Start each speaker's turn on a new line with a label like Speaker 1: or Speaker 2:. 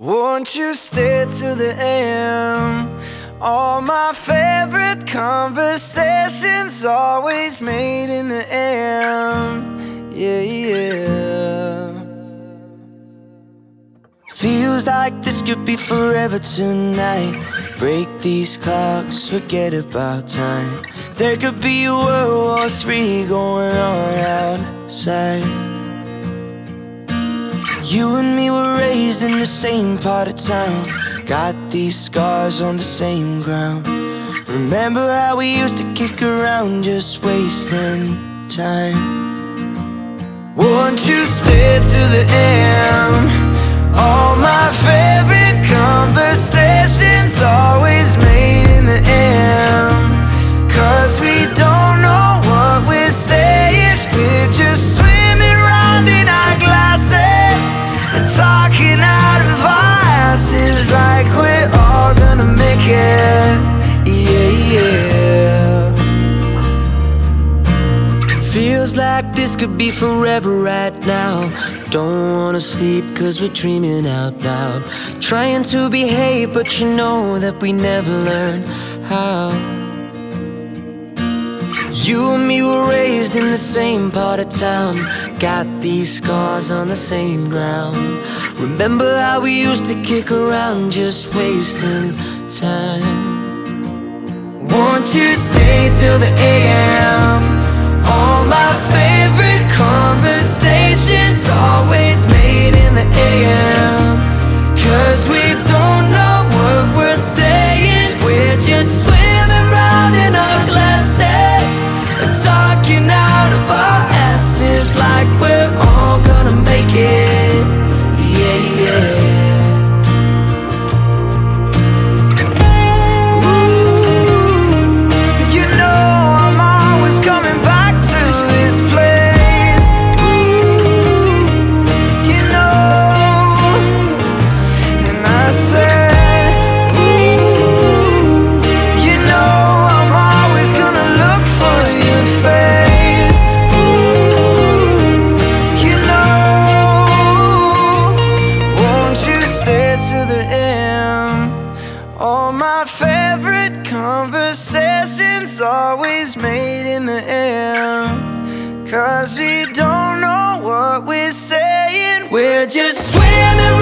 Speaker 1: Won't you stay till the end? All my favorite conversations always made in the end. Yeah, yeah. Feels like this could be forever tonight. Break these clocks, forget about time. There could be World War III going on outside. You and me were raised in the same part of town. Got these scars on the same ground. Remember how we used to kick around, just wasting time. Won't you stay to the end? All my favorite out of our asses like we're all gonna make it. Yeah, yeah. Feels like this could be forever right now. Don't wanna sleep cause we're dreaming out loud. Trying to behave, but you know that we never learn how. You and me were raised in the same part of town. Got these scars on the same ground. Remember how we used to kick around, just wasting time. Won't you stay till the AM? My favorite conversations always made in the end. Cause we don't know what we're saying. We're just swimming